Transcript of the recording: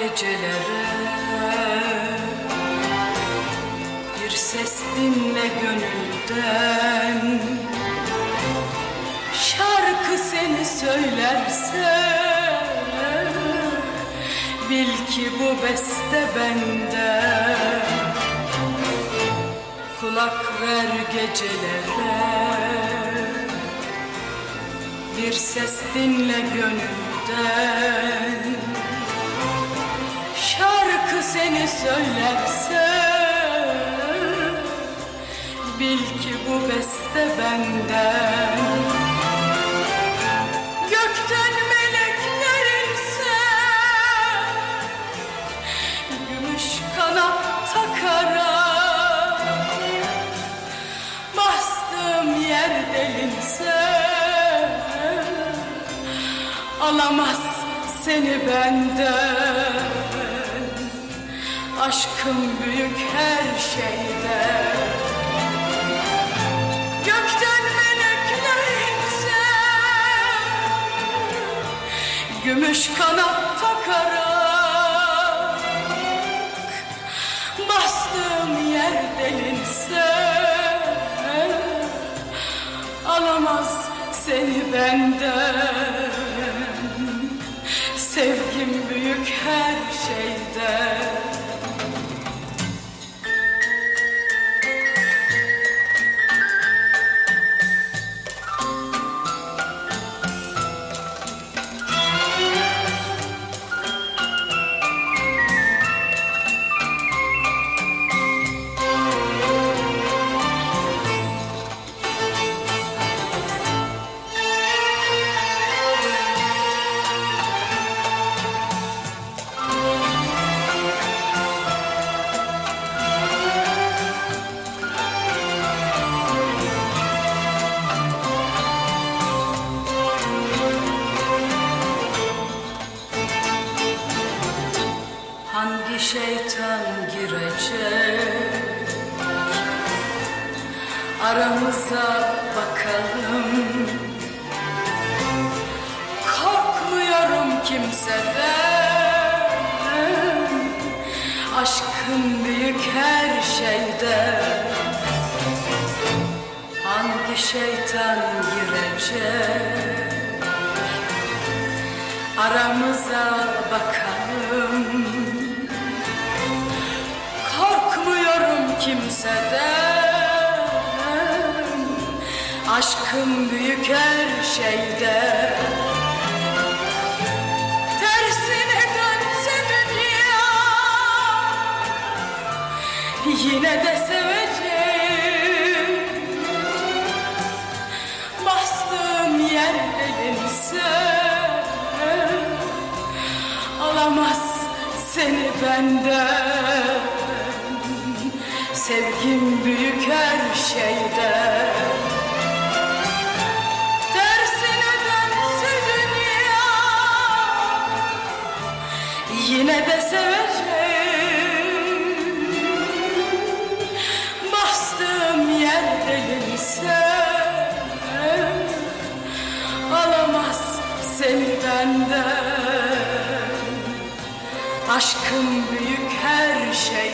gecelere. Bir ses dinle gönülden. Şarkı seni söylerse Bil ki bu beste benden Kulak ver gecelere. Bir ses dinle gönülden seni söylerse Bil ki bu beste benden. Gökten melekler inse Gümüş kanat takarak Bastığım yer delinse Alamaz seni benden Aşkım büyük her şeyde. Gökten melekler inse Gümüş kanat takarak Bastığım yer delinse Alamaz seni benden. Sevgim büyük her şeytan girecek. Aramıza bakalım. Korkmuyorum kimseden. Aşkın büyük her şeyde. Hangi şeytan girecek? Aramıza bakalım kimseden Aşkım büyük her şeyde Tersine dönse dünya Yine de seveceğim. Bastığım yer delinse Alamaz seni benden Sevgim büyük her şeyde. Tersine dönse dünya. Yine de seveceğim. Bastığım yer delinse Alamaz seni benden. Aşkım büyük her şeyde